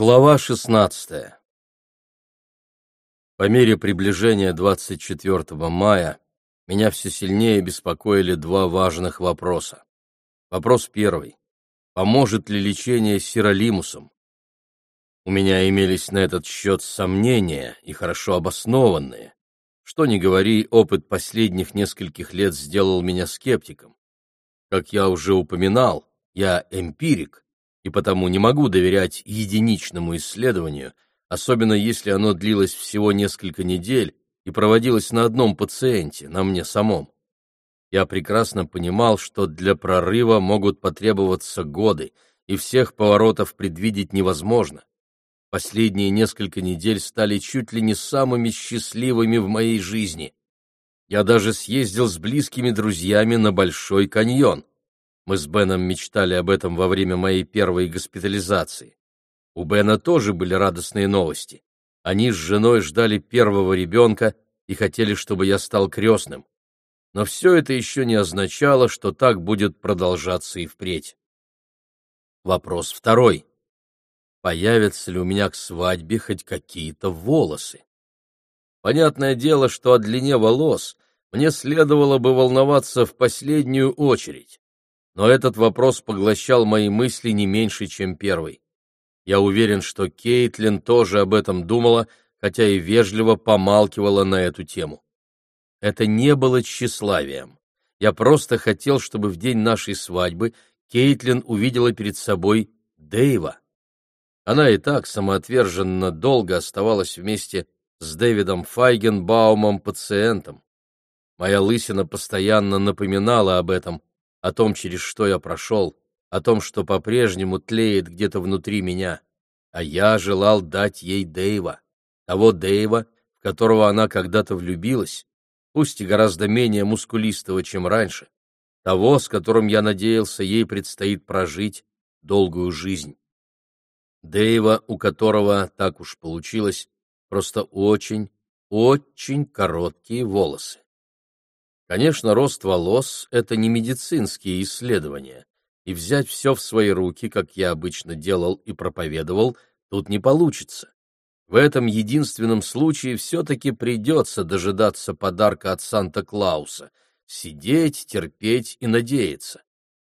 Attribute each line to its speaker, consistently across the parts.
Speaker 1: Глава 16. По мере приближения 24 мая меня все сильнее беспокоили два важных вопроса. Вопрос первый. Поможет ли лечение сиролимусом? У меня имелись на этот счет сомнения и хорошо обоснованные. Что ни говори, опыт последних нескольких лет сделал меня скептиком. Как я уже упоминал, я эмпирик, и потому не могу доверять единичному исследованию, особенно если оно длилось всего несколько недель и проводилось на одном пациенте, на мне самом. Я прекрасно понимал, что для прорыва могут потребоваться годы, и всех поворотов предвидеть невозможно. Последние несколько недель стали чуть ли не самыми счастливыми в моей жизни. Я даже съездил с близкими друзьями на Большой каньон. Мы с Беном мечтали об этом во время моей первой госпитализации. У Бена тоже были радостные новости. Они с женой ждали первого ребенка и хотели, чтобы я стал крестным. Но все это еще не означало, что так будет продолжаться и впредь. Вопрос второй. Появятся ли у меня к свадьбе хоть какие-то волосы? Понятное дело, что о длине волос мне следовало бы волноваться в последнюю очередь но этот вопрос поглощал мои мысли не меньше, чем первый. Я уверен, что Кейтлин тоже об этом думала, хотя и вежливо помалкивала на эту тему. Это не было тщеславием. Я просто хотел, чтобы в день нашей свадьбы Кейтлин увидела перед собой Дэйва. Она и так самоотверженно долго оставалась вместе с Дэвидом Файгенбаумом пациентом. Моя лысина постоянно напоминала об этом, о том, через что я прошел, о том, что по-прежнему тлеет где-то внутри меня. А я желал дать ей Дэйва, того Дэйва, в которого она когда-то влюбилась, пусть и гораздо менее мускулистого, чем раньше, того, с которым я надеялся, ей предстоит прожить долгую жизнь. Дэйва, у которого, так уж получилось, просто очень, очень короткие волосы. Конечно, рост волос — это не медицинские исследования, и взять все в свои руки, как я обычно делал и проповедовал, тут не получится. В этом единственном случае все-таки придется дожидаться подарка от Санта-Клауса, сидеть, терпеть и надеяться.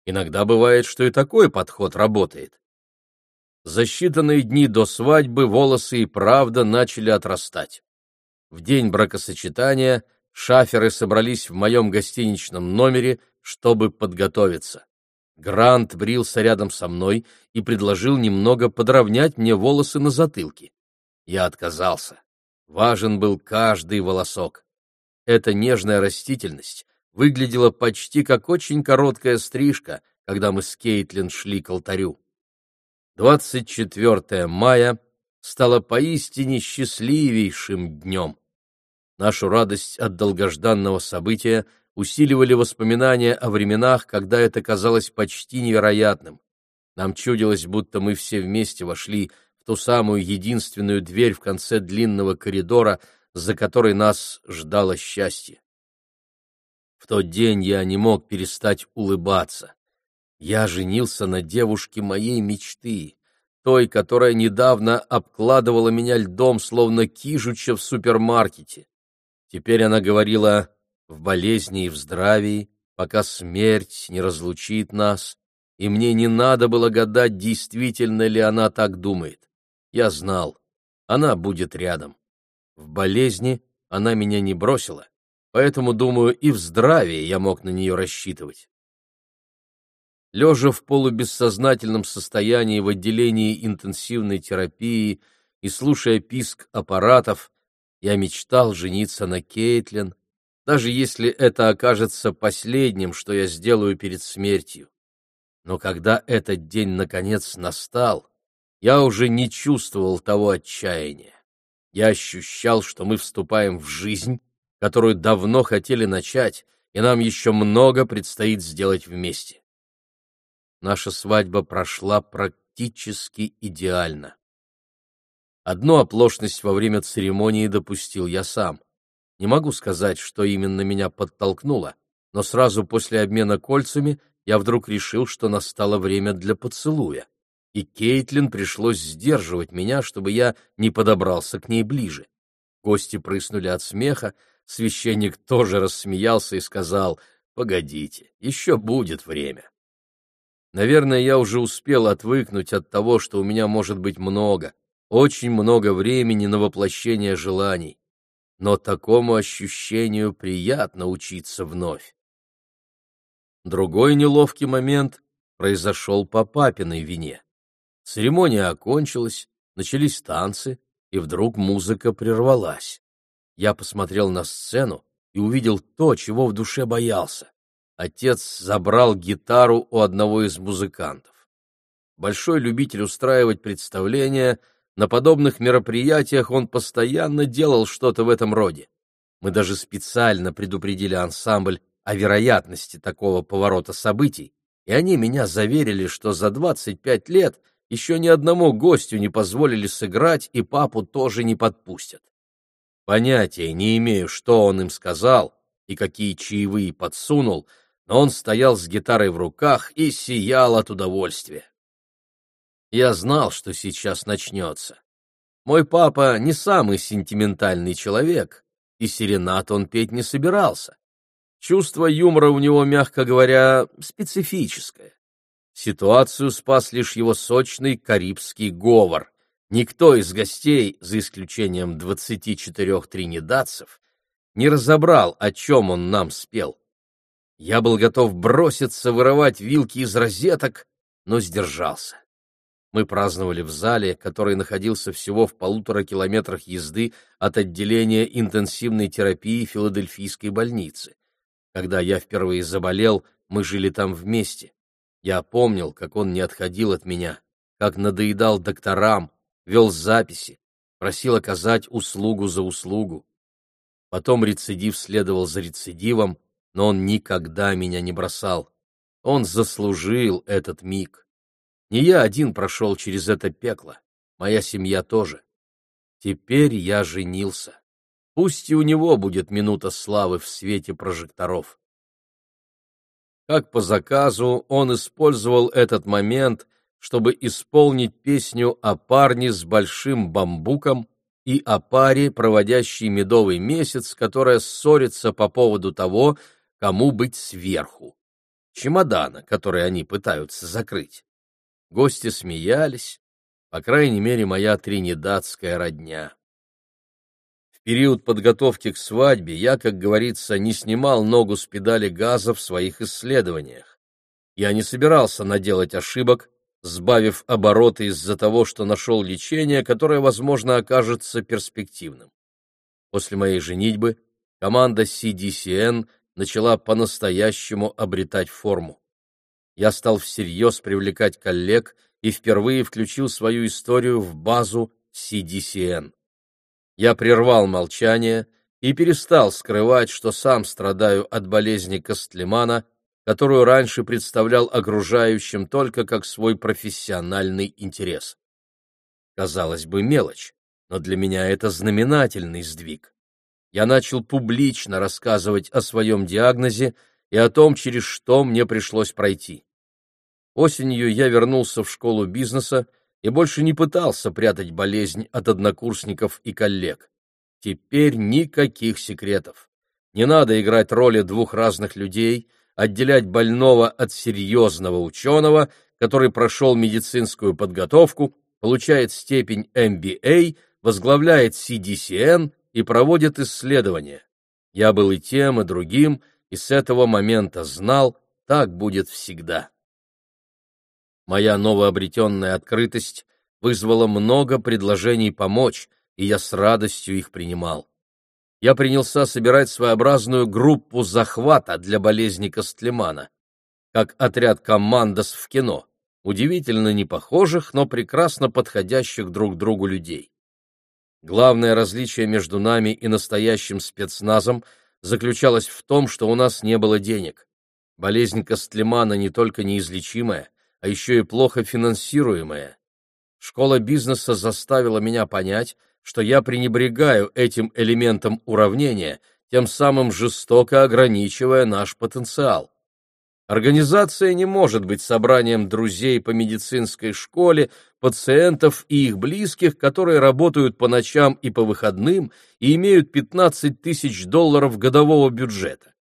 Speaker 1: Иногда бывает, что и такой подход работает. За считанные дни до свадьбы волосы и правда начали отрастать. В день бракосочетания шаферы собрались в моем гостиничном номере, чтобы подготовиться. Грант брился рядом со мной и предложил немного подровнять мне волосы на затылке. Я отказался. Важен был каждый волосок. Эта нежная растительность выглядела почти как очень короткая стрижка, когда мы с Кейтлин шли к алтарю. 24 мая стало поистине счастливейшим днем. Нашу радость от долгожданного события усиливали воспоминания о временах, когда это казалось почти невероятным. Нам чудилось, будто мы все вместе вошли в ту самую единственную дверь в конце длинного коридора, за которой нас ждало счастье. В тот день я не мог перестать улыбаться. Я женился на девушке моей мечты, той, которая недавно обкладывала меня льдом, словно кижуча в супермаркете. Теперь она говорила в болезни и в здравии, пока смерть не разлучит нас, и мне не надо было гадать, действительно ли она так думает. Я знал, она будет рядом. В болезни она меня не бросила, поэтому, думаю, и в здравии я мог на нее рассчитывать. Лежа в полубессознательном состоянии в отделении интенсивной терапии и слушая писк аппаратов, я мечтал жениться на Кейтлин, даже если это окажется последним, что я сделаю перед смертью. Но когда этот день наконец настал, я уже не чувствовал того отчаяния. Я ощущал, что мы вступаем в жизнь, которую давно хотели начать, и нам еще много предстоит сделать вместе. Наша свадьба прошла практически идеально. Одну оплошность во время церемонии допустил я сам. Не могу сказать, что именно меня подтолкнуло, но сразу после обмена кольцами я вдруг решил, что настало время для поцелуя. и Кейтлин пришлось сдерживать меня, чтобы я не подобрался к ней ближе. Гости прыснули от смеха, священник тоже рассмеялся и сказал, «Погодите, еще будет время». Наверное, я уже успел отвыкнуть от того, что у меня может быть много, очень много времени на воплощение желаний. Но такому ощущению приятно учиться вновь. Другой неловкий момент произошел по папиной вине. Церемония окончилась, начались танцы, и вдруг музыка прервалась. Я посмотрел на сцену и увидел то, чего в душе боялся. Отец забрал гитару у одного из музыкантов. Большой любитель устраивать представления, на подобных мероприятиях он постоянно делал что-то в этом роде. Мы даже специально предупредили ансамбль о вероятности такого поворота событий, и они меня заверили, что за 25 лет еще ни одному гостю не позволили сыграть, и папу тоже не подпустят. Понятия не имею, что он им сказал и какие чаевые подсунул, но он стоял с гитарой в руках и сиял от удовольствия. Я знал, что сейчас начнется. Мой папа не самый сентиментальный человек, и серенад он петь не собирался. Чувство юмора у него, мягко говоря, специфическое. Ситуацию спас лишь его сочный карибский говор. Никто из гостей, за исключением двадцати четырех тринидадцев, не разобрал, о чем он нам спел. Я был готов броситься вырывать вилки из розеток, но сдержался. Мы праздновали в зале, который находился всего в полутора километрах езды от отделения интенсивной терапии Филадельфийской больницы. Когда я впервые заболел, мы жили там вместе. Я помнил, как он не отходил от меня, как надоедал докторам, вел записи, просил оказать услугу за услугу. Потом рецидив следовал за рецидивом, но он никогда меня не бросал. Он заслужил этот миг. Не я один прошел через это пекло, моя семья тоже. Теперь я женился. Пусть и у него будет минута славы в свете прожекторов. Как по заказу, он использовал этот момент, чтобы исполнить песню о парне с большим бамбуком и о паре, проводящей медовый месяц, которая ссорится по поводу того, кому быть сверху. Чемодана, который они пытаются закрыть. Гости смеялись, по крайней мере, моя тринидадская родня период подготовки к свадьбе я, как говорится, не снимал ногу с педали газа в своих исследованиях. Я не собирался наделать ошибок, сбавив обороты из-за того, что нашел лечение, которое, возможно, окажется перспективным. После моей женитьбы команда CDCN начала по-настоящему обретать форму. Я стал всерьез привлекать коллег и впервые включил свою историю в базу CDCN. Я прервал молчание и перестал скрывать, что сам страдаю от болезни Костлемана, которую раньше представлял окружающим только как свой профессиональный интерес. Казалось бы, мелочь, но для меня это знаменательный сдвиг. Я начал публично рассказывать о своем диагнозе и о том, через что мне пришлось пройти. Осенью я вернулся в школу бизнеса, и больше не пытался прятать болезнь от однокурсников и коллег. Теперь никаких секретов. Не надо играть роли двух разных людей, отделять больного от серьезного ученого, который прошел медицинскую подготовку, получает степень MBA, возглавляет CDCN и проводит исследования. Я был и тем, и другим, и с этого момента знал, так будет всегда. Моя новообретенная открытость вызвала много предложений помочь, и я с радостью их принимал. Я принялся собирать своеобразную группу захвата для болезни Костлемана, как отряд командос в кино, удивительно непохожих, но прекрасно подходящих друг другу людей. Главное различие между нами и настоящим спецназом заключалось в том, что у нас не было денег. Болезнь Костлемана не только неизлечимая, а еще и плохо финансируемая. Школа бизнеса заставила меня понять, что я пренебрегаю этим элементом уравнения, тем самым жестоко ограничивая наш потенциал. Организация не может быть собранием друзей по медицинской школе, пациентов и их близких, которые работают по ночам и по выходным и имеют 15 тысяч долларов годового бюджета.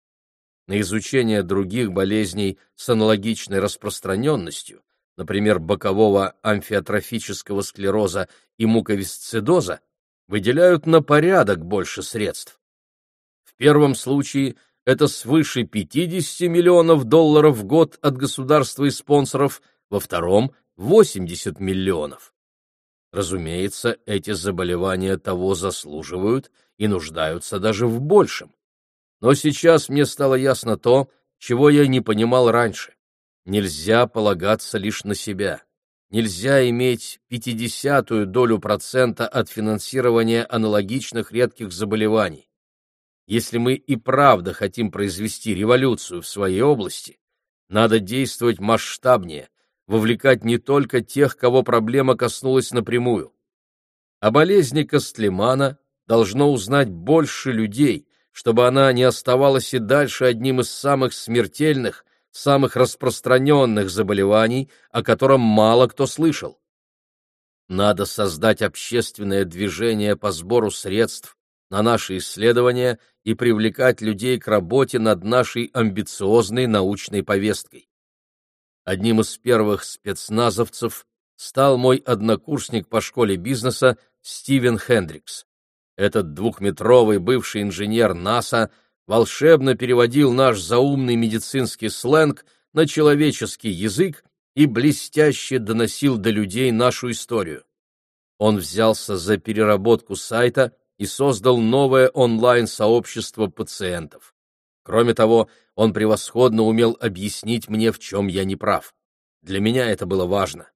Speaker 1: На изучение других болезней с аналогичной распространенностью, например, бокового амфиотрофического склероза и муковисцидоза, выделяют на порядок больше средств. В первом случае – это свыше 50 миллионов долларов в год от государства и спонсоров, во втором – 80 миллионов. Разумеется, эти заболевания того заслуживают и нуждаются даже в большем. Но сейчас мне стало ясно то, чего я не понимал раньше. Нельзя полагаться лишь на себя. Нельзя иметь пятидесятую долю процента от финансирования аналогичных редких заболеваний. Если мы и правда хотим произвести революцию в своей области, надо действовать масштабнее, вовлекать не только тех, кого проблема коснулась напрямую. О болезни Костлемана должно узнать больше людей, чтобы она не оставалась и дальше одним из самых смертельных, самых распространенных заболеваний, о котором мало кто слышал. Надо создать общественное движение по сбору средств на наши исследования и привлекать людей к работе над нашей амбициозной научной повесткой. Одним из первых спецназовцев стал мой однокурсник по школе бизнеса Стивен Хендрикс. Этот двухметровый бывший инженер НАСА волшебно переводил наш заумный медицинский сленг на человеческий язык и блестяще доносил до людей нашу историю. Он взялся за переработку сайта и создал новое онлайн-сообщество пациентов. Кроме того, он превосходно умел объяснить мне, в чем я не прав. Для меня это было важно.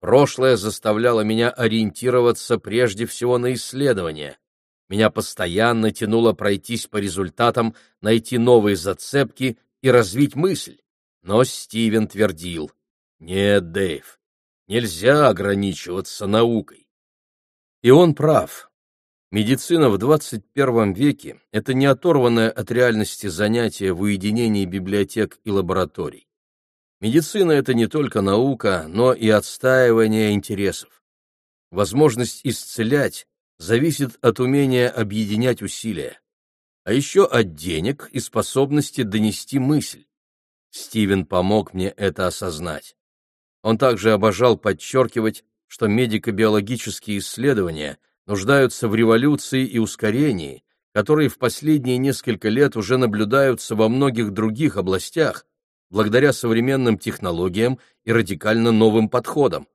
Speaker 1: Прошлое заставляло меня ориентироваться прежде всего на исследования. Меня постоянно тянуло пройтись по результатам, найти новые зацепки и развить мысль. Но Стивен твердил, «Нет, Дэйв, нельзя ограничиваться наукой». И он прав. Медицина в 21 веке – это не оторванное от реальности занятие в уединении библиотек и лабораторий. Медицина – это не только наука, но и отстаивание интересов. Возможность исцелять зависит от умения объединять усилия, а еще от денег и способности донести мысль. Стивен помог мне это осознать. Он также обожал подчеркивать, что медико-биологические исследования – нуждаются в революции и ускорении, которые в последние несколько лет уже наблюдаются во многих других областях, благодаря современным технологиям и радикально новым подходам.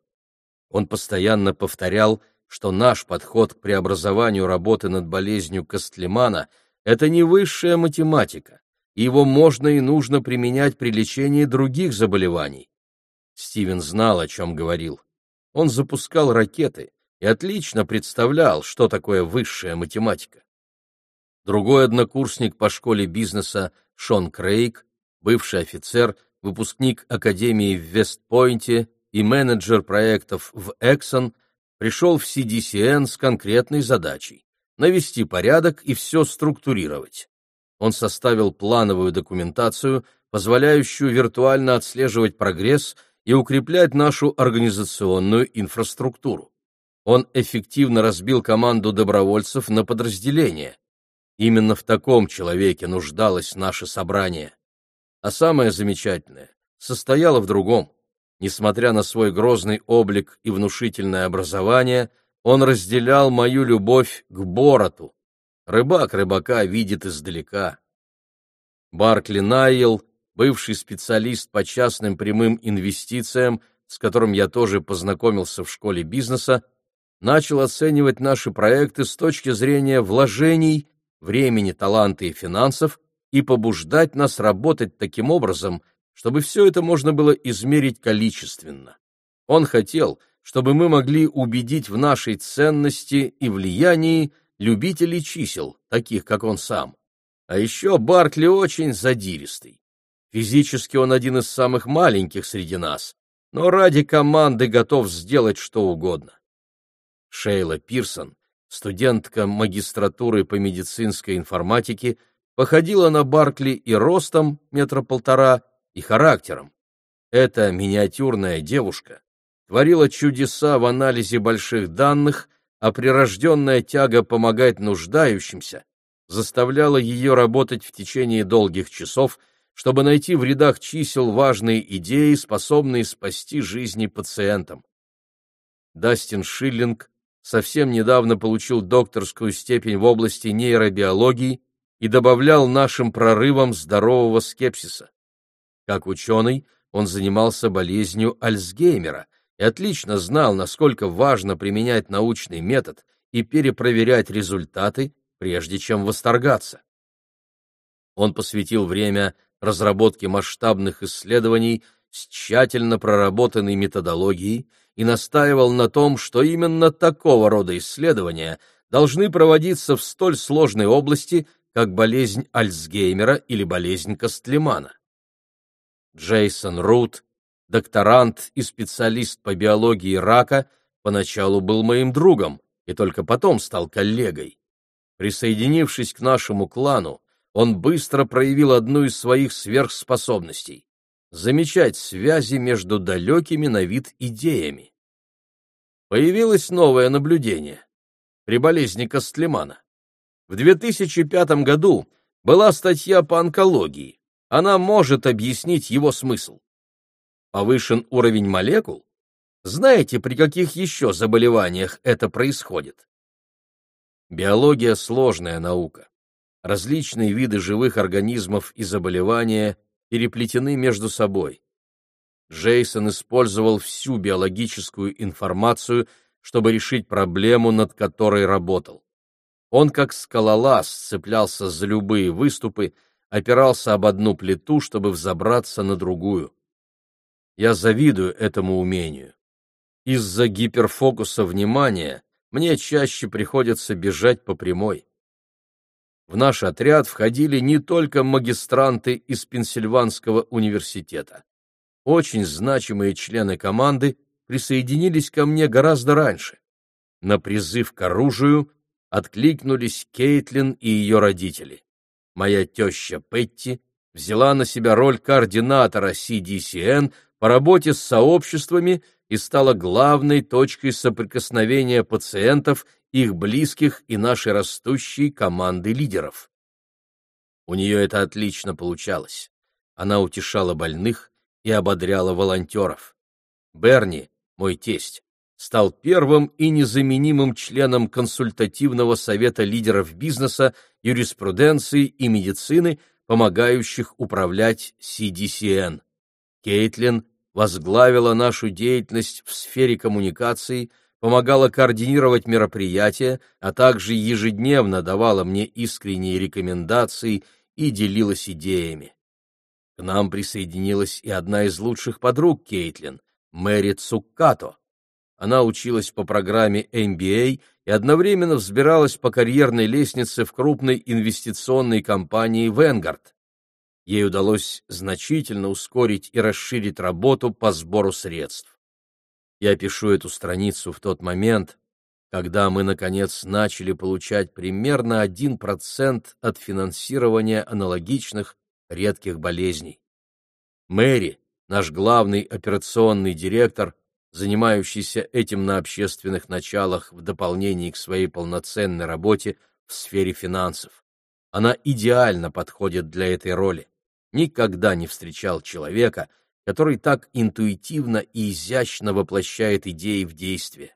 Speaker 1: Он постоянно повторял, что наш подход к преобразованию работы над болезнью Костлемана – это не высшая математика, и его можно и нужно применять при лечении других заболеваний. Стивен знал, о чем говорил. Он запускал ракеты, и отлично представлял, что такое высшая математика. Другой однокурсник по школе бизнеса Шон Крейг, бывший офицер, выпускник Академии в Вестпойнте и менеджер проектов в Exxon, пришел в CDCN с конкретной задачей – навести порядок и все структурировать. Он составил плановую документацию, позволяющую виртуально отслеживать прогресс и укреплять нашу организационную инфраструктуру. Он эффективно разбил команду добровольцев на подразделения. Именно в таком человеке нуждалось наше собрание. А самое замечательное состояло в другом. Несмотря на свой грозный облик и внушительное образование, он разделял мою любовь к Бороту. Рыбак рыбака видит издалека. Баркли Найел, бывший специалист по частным прямым инвестициям, с которым я тоже познакомился в школе бизнеса, начал оценивать наши проекты с точки зрения вложений, времени, таланта и финансов и побуждать нас работать таким образом, чтобы все это можно было измерить количественно. Он хотел, чтобы мы могли убедить в нашей ценности и влиянии любителей чисел, таких как он сам. А еще Баркли очень задиристый. Физически он один из самых маленьких среди нас, но ради команды готов сделать что угодно. Шейла Пирсон, студентка магистратуры по медицинской информатике, походила на Баркли и ростом метра полтора, и характером. Эта миниатюрная девушка творила чудеса в анализе больших данных, а прирожденная тяга помогать нуждающимся заставляла ее работать в течение долгих часов, чтобы найти в рядах чисел важные идеи, способные спасти жизни пациентам. Дастин Шиллинг совсем недавно получил докторскую степень в области нейробиологии и добавлял нашим прорывам здорового скепсиса. Как ученый он занимался болезнью Альцгеймера и отлично знал, насколько важно применять научный метод и перепроверять результаты, прежде чем восторгаться. Он посвятил время разработке масштабных исследований с тщательно проработанной методологией и настаивал на том, что именно такого рода исследования должны проводиться в столь сложной области, как болезнь Альцгеймера или болезнь Костлемана. Джейсон Рут, докторант и специалист по биологии рака, поначалу был моим другом и только потом стал коллегой. Присоединившись к нашему клану, он быстро проявил одну из своих сверхспособностей — замечать связи между далекими на вид идеями. Появилось новое наблюдение при болезни Костлемана. В 2005 году была статья по онкологии. Она может объяснить его смысл. Повышен уровень молекул? Знаете, при каких еще заболеваниях это происходит? Биология — сложная наука. Различные виды живых организмов и заболевания переплетены между собой. Джейсон использовал всю биологическую информацию, чтобы решить проблему, над которой работал. Он, как скалолаз, цеплялся за любые выступы, опирался об одну плиту, чтобы взобраться на другую. Я завидую этому умению. Из-за гиперфокуса внимания мне чаще приходится бежать по прямой. В наш отряд входили не только магистранты из Пенсильванского университета. Очень значимые члены команды присоединились ко мне гораздо раньше. На призыв к оружию откликнулись Кейтлин и ее родители. Моя теща Петти взяла на себя роль координатора CDCN по работе с сообществами и стала главной точкой соприкосновения пациентов, их близких и нашей растущей команды лидеров. У нее это отлично получалось. Она утешала больных и ободряла волонтеров. Берни, мой тесть, стал первым и незаменимым членом консультативного совета лидеров бизнеса, юриспруденции и медицины, помогающих управлять CDCN. Кейтлин возглавила нашу деятельность в сфере коммуникаций, помогала координировать мероприятия, а также ежедневно давала мне искренние рекомендации и делилась идеями. К нам присоединилась и одна из лучших подруг Кейтлин, Мэри Цуккато. Она училась по программе MBA и одновременно взбиралась по карьерной лестнице в крупной инвестиционной компании Vanguard. Ей удалось значительно ускорить и расширить работу по сбору средств. Я пишу эту страницу в тот момент, когда мы, наконец, начали получать примерно 1% от финансирования аналогичных редких болезней. Мэри, наш главный операционный директор, занимающийся этим на общественных началах в дополнение к своей полноценной работе в сфере финансов. Она идеально подходит для этой роли. Никогда не встречал человека, который так интуитивно и изящно воплощает идеи в действие.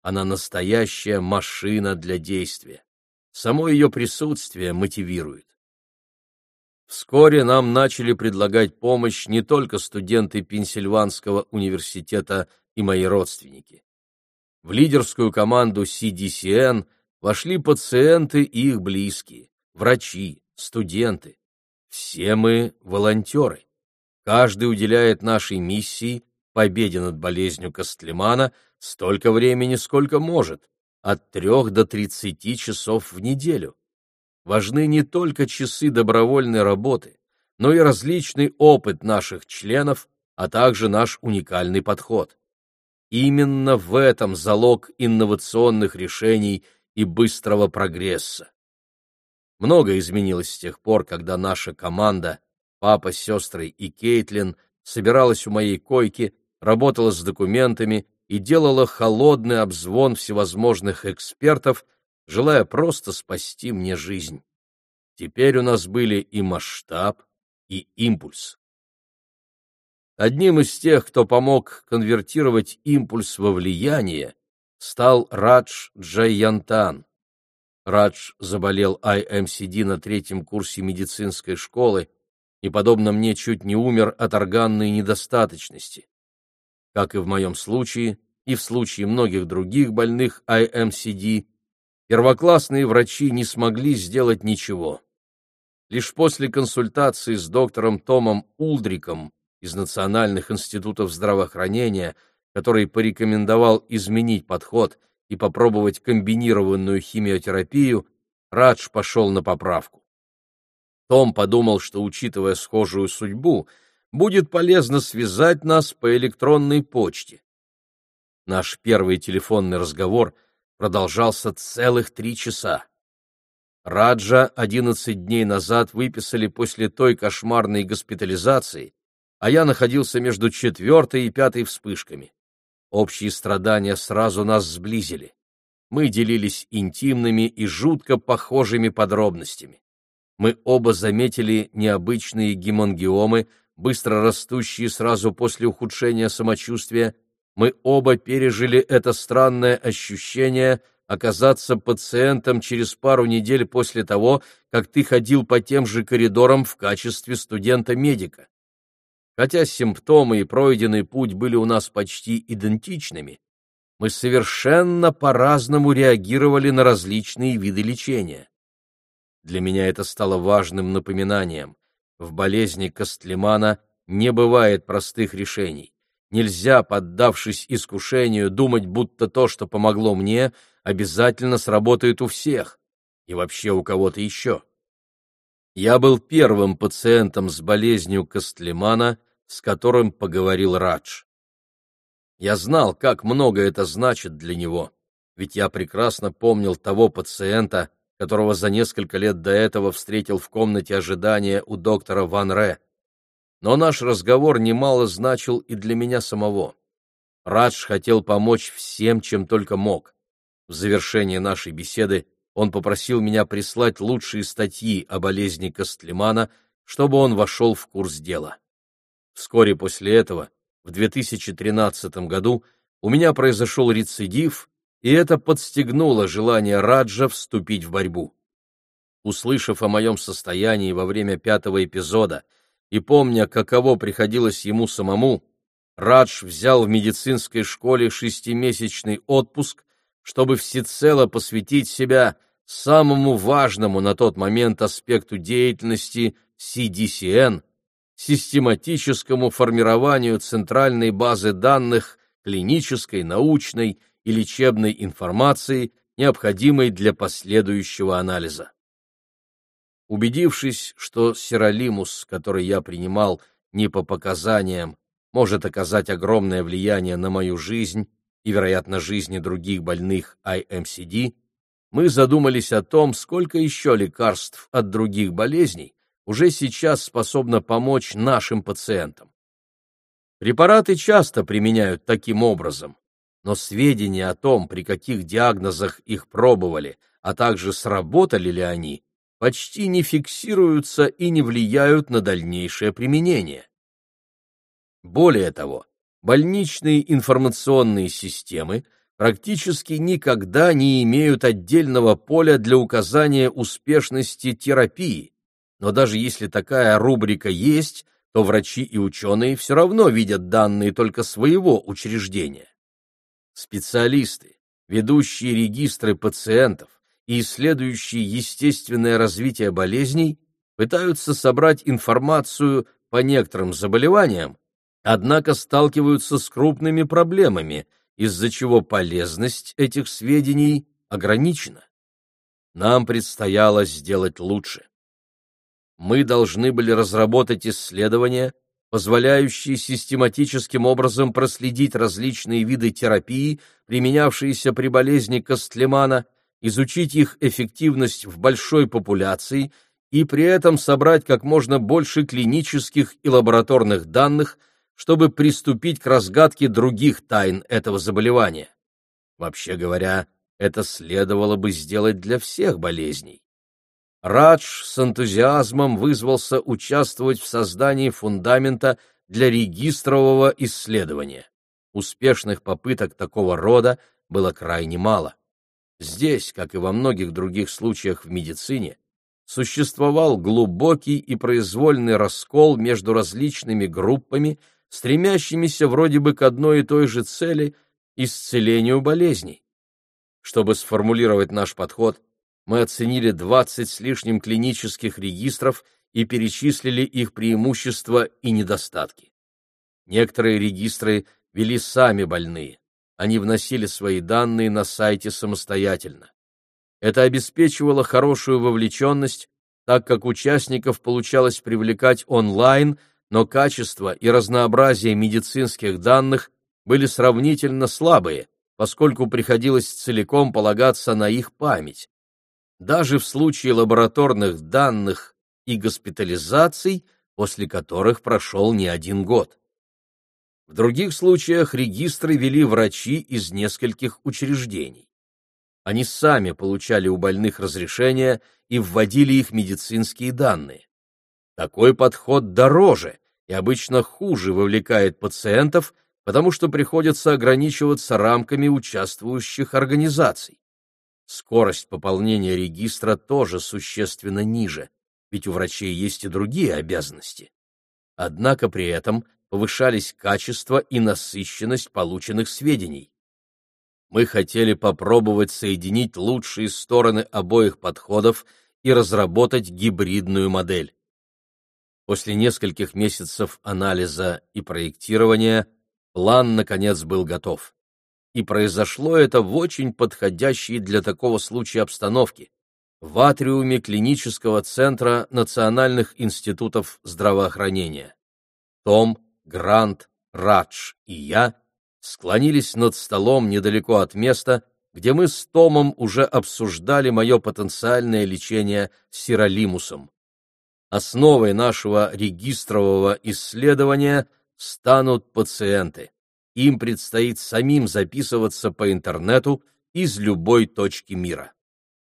Speaker 1: Она настоящая машина для действия. Само ее присутствие мотивирует. Вскоре нам начали предлагать помощь не только студенты Пенсильванского университета и мои родственники. В лидерскую команду CDCN вошли пациенты и их близкие, врачи, студенты. Все мы волонтеры. Каждый уделяет нашей миссии, победе над болезнью Костлемана, столько времени, сколько может, от трех до тридцати часов в неделю. Важны не только часы добровольной работы, но и различный опыт наших членов, а также наш уникальный подход. Именно в этом залог инновационных решений и быстрого прогресса. Многое изменилось с тех пор, когда наша команда Папа с сестрой и Кейтлин собиралась у моей койки, работала с документами и делала холодный обзвон всевозможных экспертов, желая просто спасти мне жизнь. Теперь у нас были и масштаб, и импульс. Одним из тех, кто помог конвертировать импульс во влияние, стал Радж Джайянтан. Радж заболел IMCD на третьем курсе медицинской школы и, подобно мне, чуть не умер от органной недостаточности. Как и в моем случае, и в случае многих других больных IMCD, первоклассные врачи не смогли сделать ничего. Лишь после консультации с доктором Томом Улдриком из Национальных институтов здравоохранения, который порекомендовал изменить подход и попробовать комбинированную химиотерапию, Радж пошел на поправку. Том подумал, что, учитывая схожую судьбу, будет полезно связать нас по электронной почте. Наш первый телефонный разговор продолжался целых три часа. Раджа одиннадцать дней назад выписали после той кошмарной госпитализации, а я находился между четвертой и пятой вспышками. Общие страдания сразу нас сблизили. Мы делились интимными и жутко похожими подробностями. Мы оба заметили необычные гемангиомы, быстро растущие сразу после ухудшения самочувствия. Мы оба пережили это странное ощущение оказаться пациентом через пару недель после того, как ты ходил по тем же коридорам в качестве студента-медика. Хотя симптомы и пройденный путь были у нас почти идентичными, мы совершенно по-разному реагировали на различные виды лечения. Для меня это стало важным напоминанием. В болезни Костлемана не бывает простых решений. Нельзя, поддавшись искушению, думать, будто то, что помогло мне, обязательно сработает у всех и вообще у кого-то еще. Я был первым пациентом с болезнью Костлемана, с которым поговорил Радж. Я знал, как много это значит для него, ведь я прекрасно помнил того пациента, которого за несколько лет до этого встретил в комнате ожидания у доктора Ван Ре. Но наш разговор немало значил и для меня самого. Радж хотел помочь всем, чем только мог. В завершение нашей беседы он попросил меня прислать лучшие статьи о болезни Костлемана, чтобы он вошел в курс дела. Вскоре после этого, в 2013 году, у меня произошел рецидив, и это подстегнуло желание Раджа вступить в борьбу. Услышав о моем состоянии во время пятого эпизода и помня, каково приходилось ему самому, Радж взял в медицинской школе шестимесячный отпуск чтобы всецело посвятить себя самому важному на тот момент аспекту деятельности CDCN – систематическому формированию центральной базы данных клинической, научной и лечебной информации, необходимой для последующего анализа. Убедившись, что сиролимус, который я принимал не по показаниям, может оказать огромное влияние на мою жизнь, и, вероятно, жизни других больных IMCD, мы задумались о том, сколько еще лекарств от других болезней уже сейчас способно помочь нашим пациентам. Препараты часто применяют таким образом, но сведения о том, при каких диагнозах их пробовали, а также сработали ли они, почти не фиксируются и не влияют на дальнейшее применение. Более того, больничные информационные системы практически никогда не имеют отдельного поля для указания успешности терапии, но даже если такая рубрика есть, то врачи и ученые все равно видят данные только своего учреждения. Специалисты, ведущие регистры пациентов и исследующие естественное развитие болезней пытаются собрать информацию по некоторым заболеваниям, однако сталкиваются с крупными проблемами, из-за чего полезность этих сведений ограничена. Нам предстояло сделать лучше. Мы должны были разработать исследования, позволяющие систематическим образом проследить различные виды терапии, применявшиеся при болезни Костлемана, изучить их эффективность в большой популяции и при этом собрать как можно больше клинических и лабораторных данных, чтобы приступить к разгадке других тайн этого заболевания. Вообще говоря, это следовало бы сделать для всех болезней. Радж с энтузиазмом вызвался участвовать в создании фундамента для регистрового исследования. Успешных попыток такого рода было крайне мало. Здесь, как и во многих других случаях в медицине, существовал глубокий и произвольный раскол между различными группами, стремящимися вроде бы к одной и той же цели – исцелению болезней. Чтобы сформулировать наш подход, мы оценили 20 с лишним клинических регистров и перечислили их преимущества и недостатки. Некоторые регистры вели сами больные, они вносили свои данные на сайте самостоятельно. Это обеспечивало хорошую вовлеченность, так как участников получалось привлекать онлайн, но качество и разнообразие медицинских данных были сравнительно слабые, поскольку приходилось целиком полагаться на их память. Даже в случае лабораторных данных и госпитализаций, после которых прошел не один год. В других случаях регистры вели врачи из нескольких учреждений. Они сами получали у больных разрешения и вводили их медицинские данные. Такой подход дороже и обычно хуже вовлекает пациентов, потому что приходится ограничиваться рамками участвующих организаций. Скорость пополнения регистра тоже существенно ниже, ведь у врачей есть и другие обязанности. Однако при этом повышались качество и насыщенность полученных сведений. Мы хотели попробовать соединить лучшие стороны обоих подходов и разработать гибридную модель. После нескольких месяцев анализа и проектирования План, наконец, был готов. И произошло это в очень подходящей для такого случая обстановке, в атриуме клинического центра Национальных институтов здравоохранения. Том, Грант, Радж и я склонились над столом недалеко от места, где мы с Томом уже обсуждали мое потенциальное лечение сиролимусом. Основой нашего регистрового исследования – станут пациенты. Им предстоит самим записываться по интернету из любой точки мира.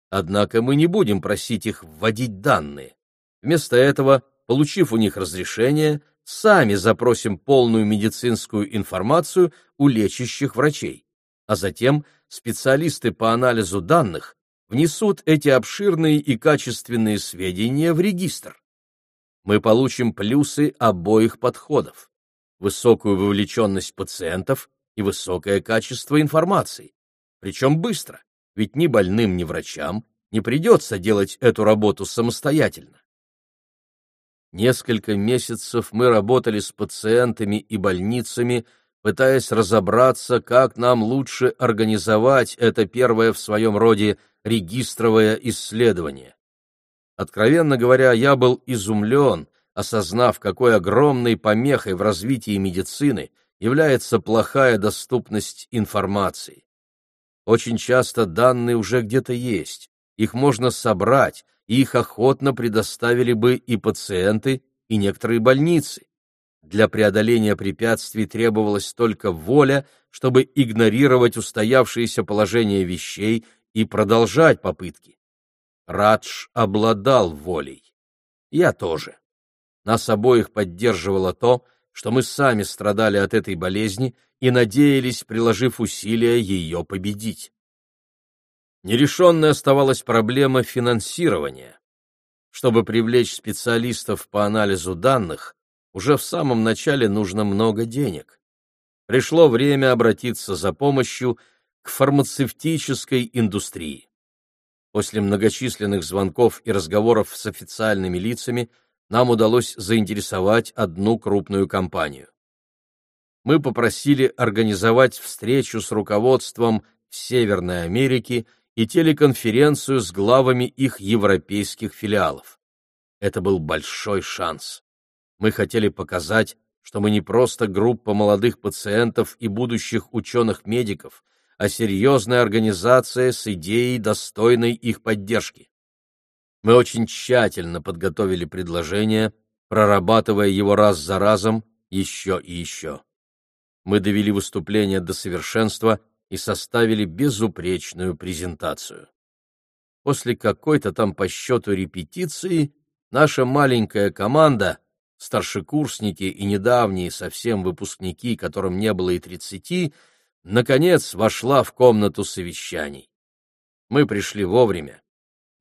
Speaker 1: Однако мы не будем просить их вводить данные. Вместо этого, получив у них разрешение, сами запросим полную медицинскую информацию у лечащих врачей, а затем специалисты по анализу данных внесут эти обширные и качественные сведения в регистр. Мы получим плюсы обоих подходов высокую вовлеченность пациентов и высокое качество информации. Причем быстро, ведь ни больным, ни врачам не придется делать эту работу самостоятельно. Несколько месяцев мы работали с пациентами и больницами, пытаясь разобраться, как нам лучше организовать это первое в своем роде регистровое исследование. Откровенно говоря, я был изумлен, осознав, какой огромной помехой в развитии медицины является плохая доступность информации. Очень часто данные уже где-то есть, их можно собрать, и их охотно предоставили бы и пациенты, и некоторые больницы. Для преодоления препятствий требовалась только воля, чтобы игнорировать устоявшееся положение вещей и продолжать попытки. Радж обладал волей. Я тоже. Нас обоих поддерживало то, что мы сами страдали от этой болезни и надеялись, приложив усилия, ее победить. Нерешенной оставалась проблема финансирования. Чтобы привлечь специалистов по анализу данных, уже в самом начале нужно много денег. Пришло время обратиться за помощью к фармацевтической индустрии. После многочисленных звонков и разговоров с официальными лицами нам удалось заинтересовать одну крупную компанию. Мы попросили организовать встречу с руководством Северной Америки и телеконференцию с главами их европейских филиалов. Это был большой шанс. Мы хотели показать, что мы не просто группа молодых пациентов и будущих ученых-медиков, а серьезная организация с идеей, достойной их поддержки. Мы очень тщательно подготовили предложение, прорабатывая его раз за разом еще и еще. Мы довели выступление до совершенства и составили безупречную презентацию. После какой-то там по счету репетиции наша маленькая команда, старшекурсники и недавние совсем выпускники, которым не было и тридцати, наконец вошла в комнату совещаний. Мы пришли вовремя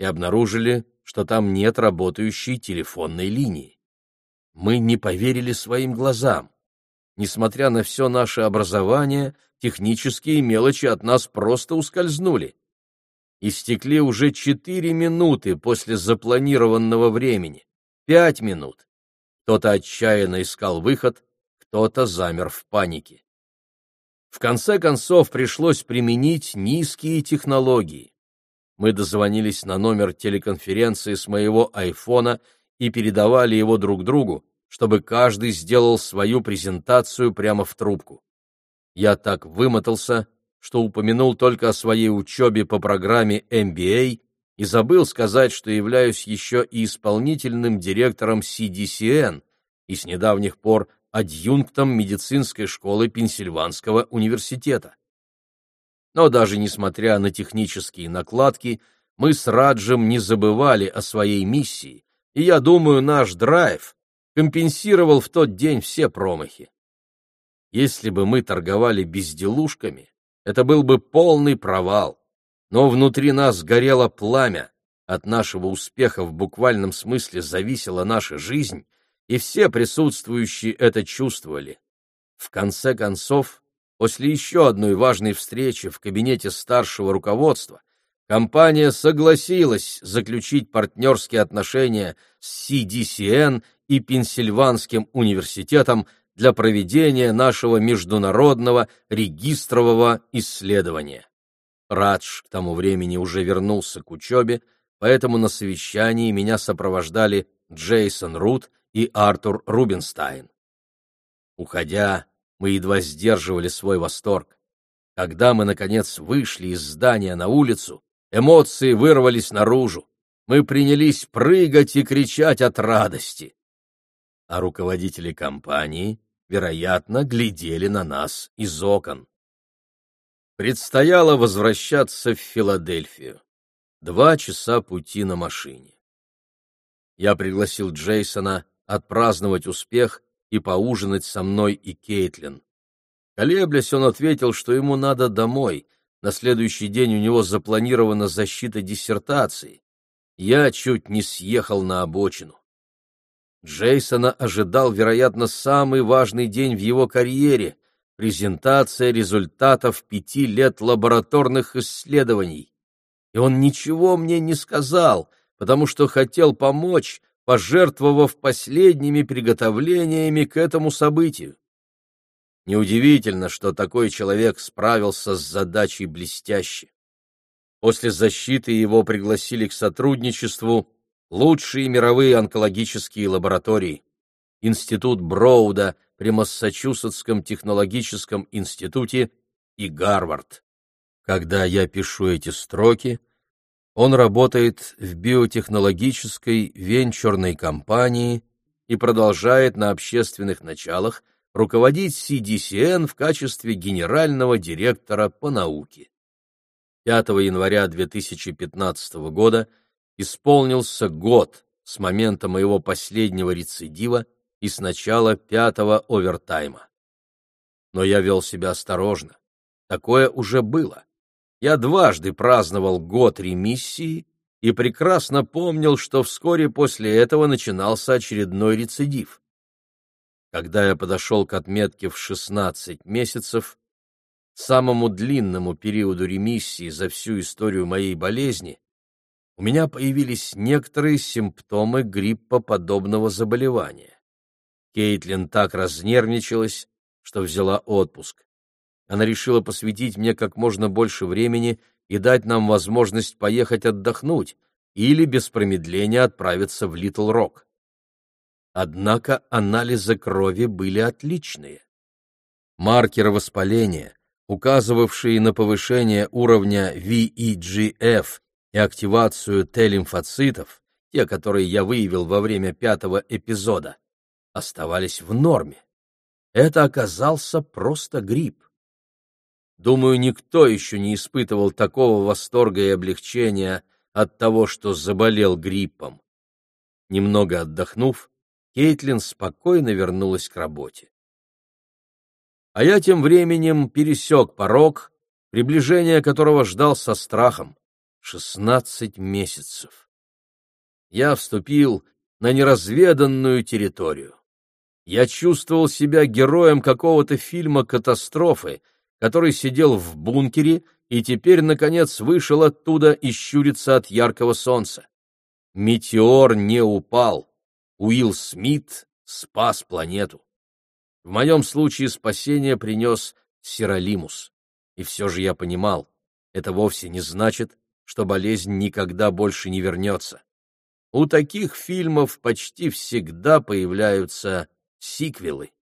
Speaker 1: и обнаружили, что там нет работающей телефонной линии. Мы не поверили своим глазам. Несмотря на все наше образование, технические мелочи от нас просто ускользнули. Истекли уже четыре минуты после запланированного времени. Пять минут. Кто-то отчаянно искал выход, кто-то замер в панике. В конце концов пришлось применить низкие технологии. Мы дозвонились на номер телеконференции с моего айфона и передавали его друг другу, чтобы каждый сделал свою презентацию прямо в трубку. Я так вымотался, что упомянул только о своей учебе по программе MBA и забыл сказать, что являюсь еще и исполнительным директором CDCN и с недавних пор адъюнктом медицинской школы Пенсильванского университета. Но даже несмотря на технические накладки, мы с Раджем не забывали о своей миссии, и я думаю, наш драйв компенсировал в тот день все промахи. Если бы мы торговали безделушками, это был бы полный провал, но внутри нас горело пламя, от нашего успеха в буквальном смысле зависела наша жизнь, и все присутствующие это чувствовали. В конце концов, после еще одной важной встречи в кабинете старшего руководства, компания согласилась заключить партнерские отношения с CDCN и Пенсильванским университетом для проведения нашего международного регистрового исследования. Радж к тому времени уже вернулся к учебе, поэтому на совещании меня сопровождали Джейсон Рут и Артур Рубинстайн. Уходя, мы едва сдерживали свой восторг. Когда мы, наконец, вышли из здания на улицу, эмоции вырвались наружу. Мы принялись прыгать и кричать от радости а руководители компании, вероятно, глядели на нас из окон. Предстояло возвращаться в Филадельфию. Два часа пути на машине. Я пригласил Джейсона отпраздновать успех и поужинать со мной и Кейтлин. Колеблясь, он ответил, что ему надо домой. На следующий день у него запланирована защита диссертации. Я чуть не съехал на обочину. Джейсона ожидал, вероятно, самый важный день в его карьере — презентация результатов пяти лет лабораторных исследований. И он ничего мне не сказал, потому что хотел помочь, пожертвовав последними приготовлениями к этому событию. Неудивительно, что такой человек справился с задачей блестяще. После защиты его пригласили к сотрудничеству лучшие мировые онкологические лаборатории, Институт Броуда при Массачусетском технологическом институте и Гарвард. Когда я пишу эти строки, он работает в биотехнологической венчурной компании и продолжает на общественных началах руководить CDCN в качестве генерального директора по науке. 5 января 2015 года исполнился год с момента моего последнего рецидива и с начала пятого овертайма. Но я вел себя осторожно. Такое уже было. Я дважды праздновал год ремиссии и прекрасно помнил, что вскоре после этого начинался очередной рецидив. Когда я подошел к отметке в 16 месяцев, самому длинному периоду ремиссии за всю историю моей болезни, у меня появились некоторые симптомы гриппоподобного заболевания. Кейтлин так разнервничалась, что взяла отпуск. Она решила посвятить мне как можно больше времени и дать нам возможность поехать отдохнуть или без промедления отправиться в Литл-Рок. Однако анализы крови были отличные. Маркеры воспаления, указывавшие на повышение уровня VEGF и активацию Т-лимфоцитов те, которые я выявил во время пятого эпизода, оставались в норме. Это оказался просто грипп. Думаю, никто еще не испытывал такого восторга и облегчения от того, что заболел гриппом. Немного отдохнув, Кейтлин спокойно вернулась к работе. А я тем временем пересек порог, приближение которого ждал со страхом. Шестнадцать месяцев. Я вступил на неразведанную территорию. Я чувствовал себя героем какого-то фильма катастрофы, который сидел в бункере и теперь, наконец, вышел оттуда и щурится от яркого солнца. Метеор не упал. Уилл Смит спас планету. В моем случае спасение принес Сиролимус. И все же я понимал, это вовсе не значит, что болезнь никогда больше не вернется. У таких фильмов почти всегда появляются сиквелы.